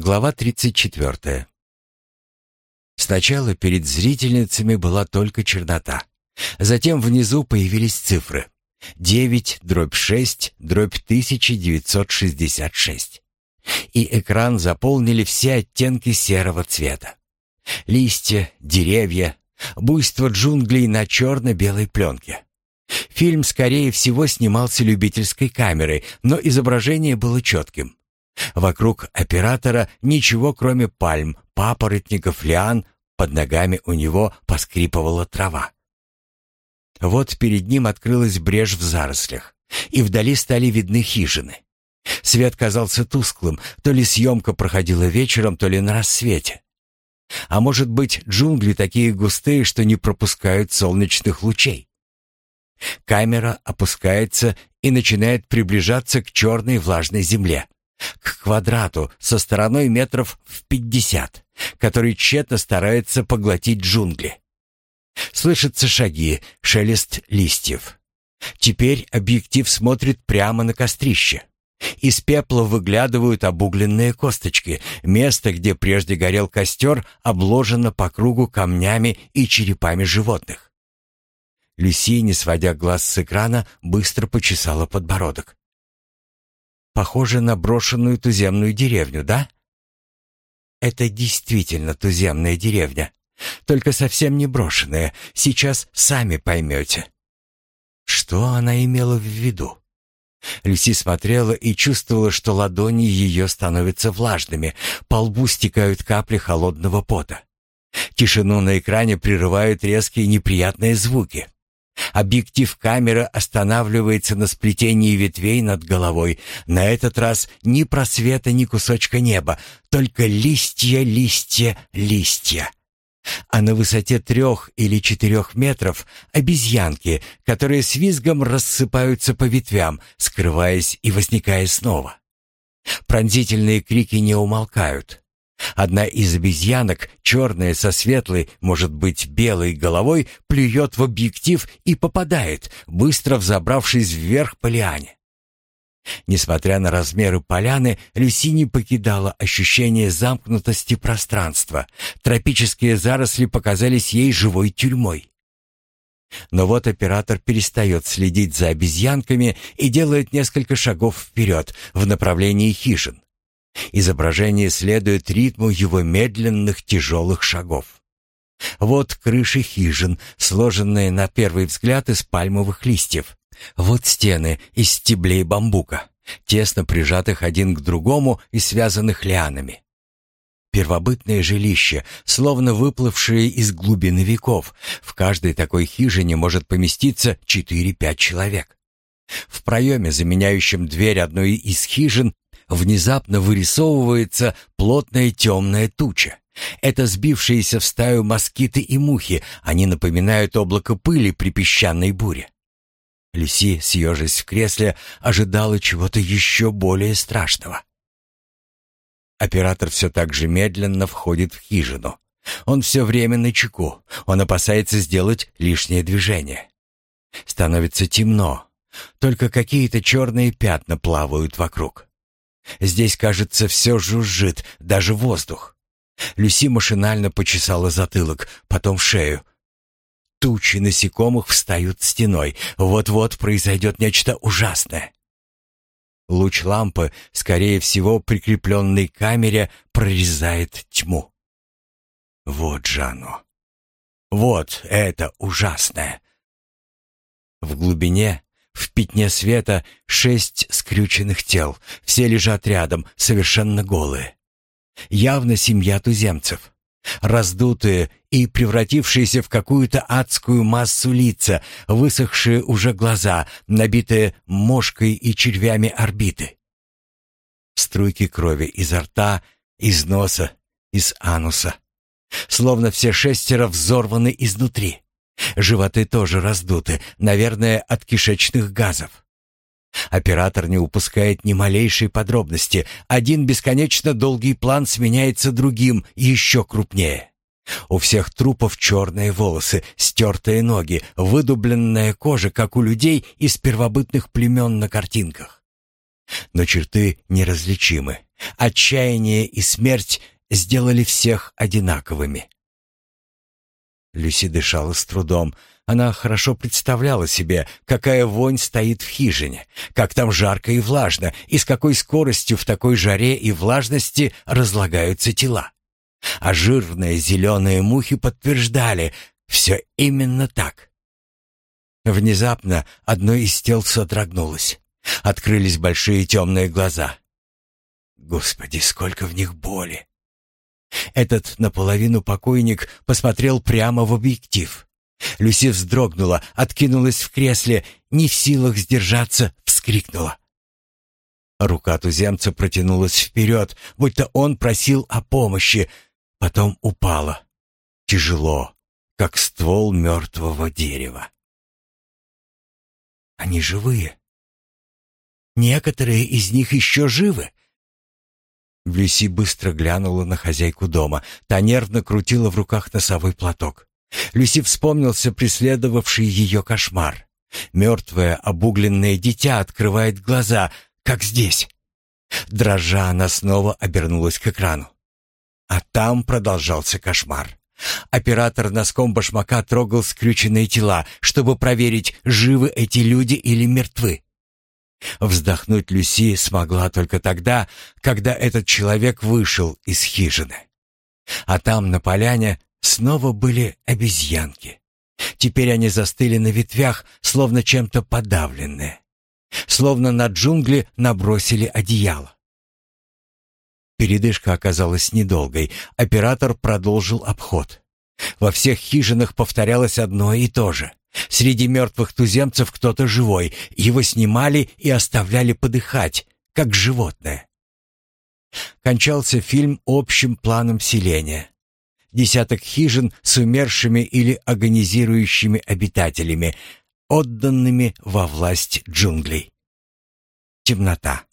Глава 34. Сначала перед зрительницами была только чернота. Затем внизу появились цифры. 9 дробь 6 дробь 1966. И экран заполнили все оттенки серого цвета. Листья, деревья, буйство джунглей на черно-белой пленке. Фильм, скорее всего, снимался любительской камерой, но изображение было четким. Вокруг оператора ничего, кроме пальм, папоротников, лиан, под ногами у него поскрипывала трава. Вот перед ним открылась брешь в зарослях, и вдали стали видны хижины. Свет казался тусклым, то ли съемка проходила вечером, то ли на рассвете. А может быть, джунгли такие густые, что не пропускают солнечных лучей. Камера опускается и начинает приближаться к черной влажной земле к квадрату со стороной метров в пятьдесят, который тщетно старается поглотить джунгли. Слышатся шаги, шелест листьев. Теперь объектив смотрит прямо на кострище. Из пепла выглядывают обугленные косточки. Место, где прежде горел костер, обложено по кругу камнями и черепами животных. Люси, не сводя глаз с экрана, быстро почесала подбородок. Похоже на брошенную туземную деревню, да? Это действительно туземная деревня. Только совсем не брошенная. Сейчас сами поймете. Что она имела в виду? Люси смотрела и чувствовала, что ладони ее становятся влажными, по лбу стекают капли холодного пота. Тишину на экране прерывают резкие неприятные звуки. Объектив камеры останавливается на сплетении ветвей над головой. На этот раз ни просвета, ни кусочка неба, только листья, листья, листья. А на высоте трех или четырех метров обезьянки, которые с визгом рассыпаются по ветвям, скрываясь и возникая снова. Пронзительные крики не умолкают. Одна из обезьянок, черная со светлой, может быть, белой головой, плюет в объектив и попадает, быстро взобравшись вверх по лиане. Несмотря на размеры поляны, Люси не покидала ощущение замкнутости пространства. Тропические заросли показались ей живой тюрьмой. Но вот оператор перестает следить за обезьянками и делает несколько шагов вперед в направлении хижин. Изображение следует ритму его медленных тяжелых шагов. Вот крыши хижин, сложенные на первый взгляд из пальмовых листьев. Вот стены из стеблей бамбука, тесно прижатых один к другому и связанных лианами. Первобытное жилище, словно выплывшее из глубины веков. В каждой такой хижине может поместиться 4-5 человек. В проеме, заменяющем дверь одной из хижин, внезапно вырисовывается плотная темная туча. Это сбившиеся в стаю москиты и мухи, они напоминают облако пыли при песчаной буре. Люси, съежась в кресле, ожидала чего-то еще более страшного. Оператор все так же медленно входит в хижину. Он все время на чеку, он опасается сделать лишнее движение. Становится темно, только какие-то черные пятна плавают вокруг. Здесь, кажется, все жужжит, даже воздух. Люси машинально почесала затылок, потом шею. Тучи насекомых встают стеной. Вот-вот произойдет нечто ужасное. Луч лампы, скорее всего, прикрепленный к камере, прорезает тьму. Вот же оно. Вот это ужасное. В глубине в пятне света шесть скрюченных тел. Все лежат рядом, совершенно голые. Явно семья туземцев. Раздутые и превратившиеся в какую-то адскую массу лица, высохшие уже глаза, набитые мошкой и червями орбиты. Струйки крови изо рта, из носа, из ануса. Словно все шестеро взорваны изнутри. Животы тоже раздуты, наверное, от кишечных газов. Оператор не упускает ни малейшей подробности. Один бесконечно долгий план сменяется другим, еще крупнее. У всех трупов черные волосы, стертые ноги, выдубленная кожа, как у людей из первобытных племен на картинках. Но черты неразличимы. Отчаяние и смерть сделали всех одинаковыми. Люси дышала с трудом. Она хорошо представляла себе, какая вонь стоит в хижине, как там жарко и влажно, и с какой скоростью в такой жаре и влажности разлагаются тела. А жирные зеленые мухи подтверждали, все именно так. Внезапно одно из тел содрогнулось. Открылись большие темные глаза. Господи, сколько в них боли! Этот наполовину покойник посмотрел прямо в объектив. Люси вздрогнула, откинулась в кресле, не в силах сдержаться, вскрикнула. Рука туземца протянулась вперед, будто он просил о помощи, потом упала. Тяжело, как ствол мертвого дерева. Они живые. Некоторые из них еще живы. Люси быстро глянула на хозяйку дома. Та нервно крутила в руках носовой платок. Люси вспомнился преследовавший ее кошмар. Мертвое обугленное дитя открывает глаза, как здесь. Дрожа, она снова обернулась к экрану. А там продолжался кошмар. Оператор носком башмака трогал скрюченные тела, чтобы проверить, живы эти люди или мертвы. Вздохнуть Люси смогла только тогда, когда этот человек вышел из хижины. А там, на поляне, снова были обезьянки. Теперь они застыли на ветвях, словно чем-то подавленные. Словно на джунгли набросили одеяло. Передышка оказалась недолгой. Оператор продолжил обход. Во всех хижинах повторялось одно и то же. Среди мертвых туземцев кто-то живой. Его снимали и оставляли подыхать, как животное. Кончался фильм общим планом селения. Десяток хижин с умершими или агонизирующими обитателями, отданными во власть джунглей. Темнота.